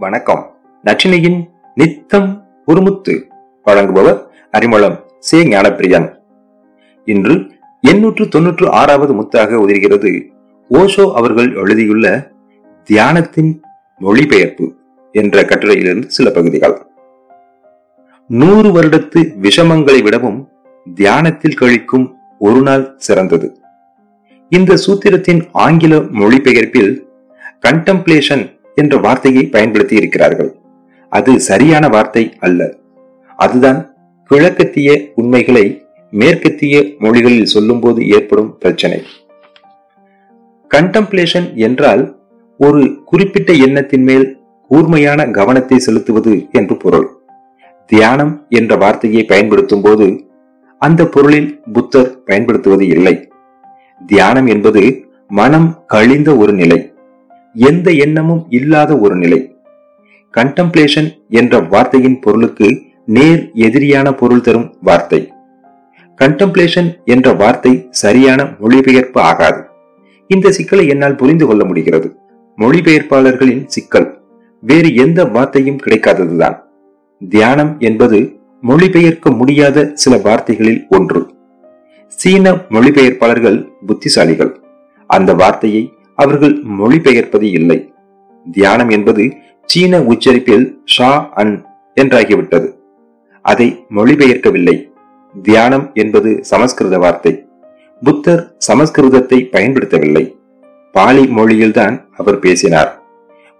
வணக்கம். நச்சினையின் நித்தம் ஒருமுத்து வழங்குபவர் அறிமுகம் சே ஞானப்பிரியன். இன்று எண்ணூற்று தொன்னூற்று ஆறாவது முத்தாக உதிர்கிறது. ஓஷோ அவர்கள் எழுதியுள்ள தியானத்தின் மொழிபெயர்ப்பு என்ற கட்டுரையிலிருந்து சில பகுதிகள். நூறு வருடத்து விஷமங்களை விடவும் தியானத்தில் கழிக்கும் ஒரு நாள் சிறந்தது. இந்த சூத்திரத்தின் ஆங்கில மொழிபெயர்ப்பில் கண்டம்ப்ளேஷன் என்ற வார்த்தையை பயன்படுத்தி இருக்கிறார்கள். அது சரியான வார்த்தை அல்ல. அதுதான் கிழக்கத்திய உண்மைகளை மேற்கத்திய மொழிகளில் சொல்லும்போது ஏற்படும் பிரச்சனை. கண்டம்ப்ளேஷன் என்றால் ஒரு குறிப்பிட்ட எண்ணத்தின் மேல் கூர்மையான கவனத்தை செலுத்துவது என்று பொருள். தியானம் என்ற வார்த்தையை பயன்படுத்தும் போது அந்த பொருளில் புத்தர் பயன்படுத்துவது இல்லை. தியானம் என்பது மனம் கழிந்த ஒரு நிலை. எந்த எண்ணமும் இல்லாத ஒரு நிலை. கண்டம்ப்ளேஷன் என்ற வார்த்தையின் பொருளுக்கு நேர் எதிரியான பொருள் தரும் வார்த்தை. கண்டம்ப்ளேஷன் என்ற வார்த்தை சரியான மொழிபெயர்ப்பு ஆகாது. இந்த சிக்கலை என்னால் புரிந்து கொள்ள முடிகிறது. மொழிபெயர்ப்பாளர்களின் சிக்கல். வேறு எந்த வார்த்தையும் கிடைக்காததுதான். தியானம் என்பது மொழிபெயர்க்க முடியாத சில வார்த்தைகளில் ஒன்று. சீன மொழிபெயர்ப்பாளர்கள் புத்திசாலிகள். அந்த வார்த்தையை அவர்கள் மொழிபெயர்ப்பது இல்லை. தியானம் என்பது சீன உச்சரிப்பில் ஷா அன் என்றாகிவிட்டது. அதை மொழிபெயர்க்கவில்லை. தியானம் என்பது சமஸ்கிருத வார்த்தை. புத்தர் சமஸ்கிருதத்தை பயன்படுத்தவில்லை. பாலி மொழியில்தான் அவர் பேசினார்.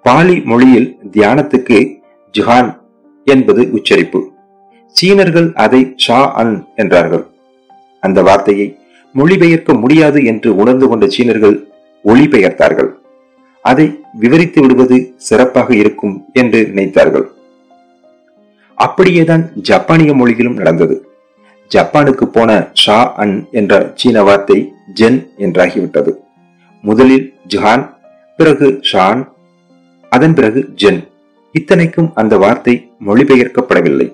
பாலி மொழியில் தியானத்துக்கு ஜுஹான் என்பது உச்சரிப்பு. சீனர்கள் அதை ஷா அன் என்றார்கள். அந்த வார்த்தையை மொழிபெயர்க்க முடியாது என்று உணர்ந்து கொண்ட சீனர்கள் ஒளிபெயர்த்தார்கள். அதை விவரித்து விடுவது சிறப்பாக இருக்கும் என்று நினைத்தார்கள். அப்படியேதான் ஜப்பானிய மொழியிலும் நடந்தது. ஜப்பானுக்கு போன ஷா அன் என்ற சீன வார்த்தை ஜென் என்றாகிவிட்டது. முதலில் ஜஹான் பிறகு ஷான் அதன் பிறகு ஜென். இத்தனைக்கும் அந்த வார்த்தை மொழிபெயர்க்கப்படவில்லை.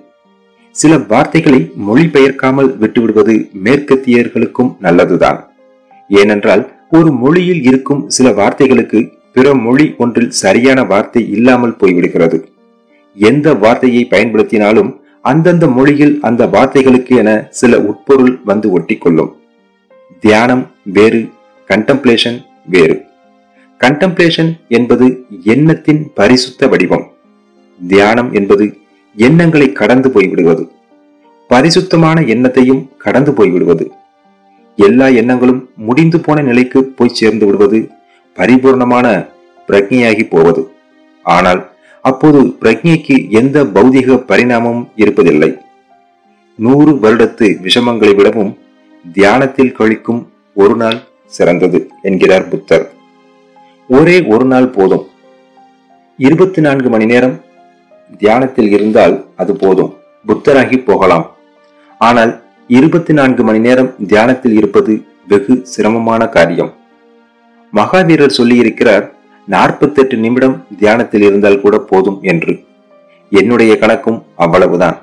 சில வார்த்தைகளை மொழிபெயர்க்காமல் விட்டுவிடுவது மேற்கத்தியர்களுக்கும் நல்லதுதான். ஏனென்றால் ஒரு மொழியில் இருக்கும் சில வார்த்தைகளுக்கு பிற மொழி ஒன்றில் சரியான வார்த்தை இல்லாமல் போய்விடுகிறது. எந்த வார்த்தையை பயன்படுத்தினாலும் அந்தந்த மொழியில் அந்த வார்த்தைகளுக்கு என சில உட்பொருள் வந்து ஒட்டிக்கொள்ளும். தியானம் வேறு கண்டம்ப்ளேஷன் வேறு. கண்டம்ப்ளேஷன் என்பது எண்ணத்தின் பரிசுத்த வடிவம். தியானம் என்பது எண்ணங்களை கடந்து போய்விடுவது. பரிசுத்தமான எண்ணத்தையும் கடந்து போய்விடுவது. எல்லா எண்ணங்களும் முடிந்து போன நிலைக்கு போய் சேர்ந்து விடுவது பரிபூர்ணமான பிரஜையாகி போவது. ஆனால் அப்போது பிரக்ஞைக்கு எந்த பௌதிக பரிணாமமும் இருப்பதில்லை. நூறு வருடத்து விஷமங்களை விடவும் தியானத்தில் கழிக்கும் ஒரு நாள் சிறந்தது என்கிறார் புத்தர். ஒரே ஒரு நாள் போதும். இருபத்தி நான்கு மணி நேரம் தியானத்தில் இருந்தால் அது போதும். புத்தராகி போகலாம். ஆனால் இருபத்தி நான்கு மணி நேரம் தியானத்தில் இருப்பது வெகு சிரமமான காரியம். மகாவீரர் சொல்லியிருக்கிறார் நாற்பத்தெட்டு நிமிடம் தியானத்தில் இருந்தால் கூட போதும் என்று. என்னுடைய கணக்கும் அவ்வளவுதான்.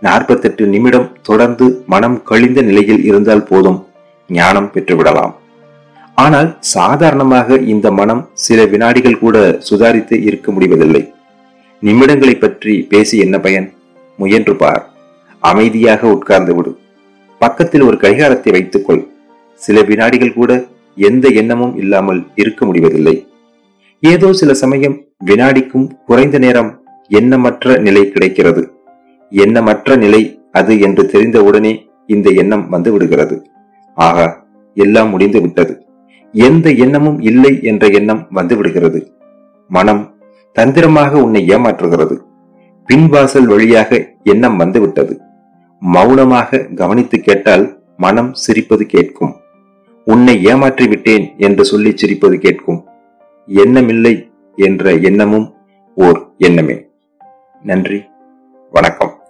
நாற்பத்தெட்டு நிமிடம் தொடர்ந்து மனம் கழிந்த நிலையில் இருந்தால் போதும் ஞானம் பெற்றுவிடலாம். ஆனால் சாதாரணமாக இந்த மனம் சில வினாடிகள் கூட சுதாரித்து இருக்க முடிவதில்லை. நிமிடங்களை பற்றி பேசி என்ன பயன்? முயன்று பார். அமைதியாக உட்கார்ந்து விடு. பக்கத்தில் ஒரு கடிகாரத்தை வைத்துக்கொள். சில வினாடிகள் கூட எந்த எண்ணமும் இல்லாமல் இருக்க முடிவதில்லை. ஏதோ சில சமயம் வினாடிக்கும் குறைந்த நேரம் எண்ணமற்ற நிலை கிடைக்கிறது. எண்ணமற்ற நிலை அது என்று தெரிந்தவுடனே இந்த எண்ணம் வந்து விடுகிறது. ஆகா எல்லாம் முடிந்து விட்டது. எந்த எண்ணமும் இல்லை என்ற எண்ணம் வந்து விடுகிறது. மனம் தந்திரமாக உன்னை ஏமாற்றுகிறது. பின்வாசல் வழியாக எண்ணம் வந்துவிட்டது மௌனமாக கவனித்து கேட்டால் மனம் சிரிப்பது கேட்கும். உன்னை ஏமாற்றி விட்டேன் என்று சொல்லி சிரிப்பது கேட்கும். எண்ணமில்லை என்ற எண்ணமும் ஓர் எண்ணமே. நன்றி. வணக்கம்.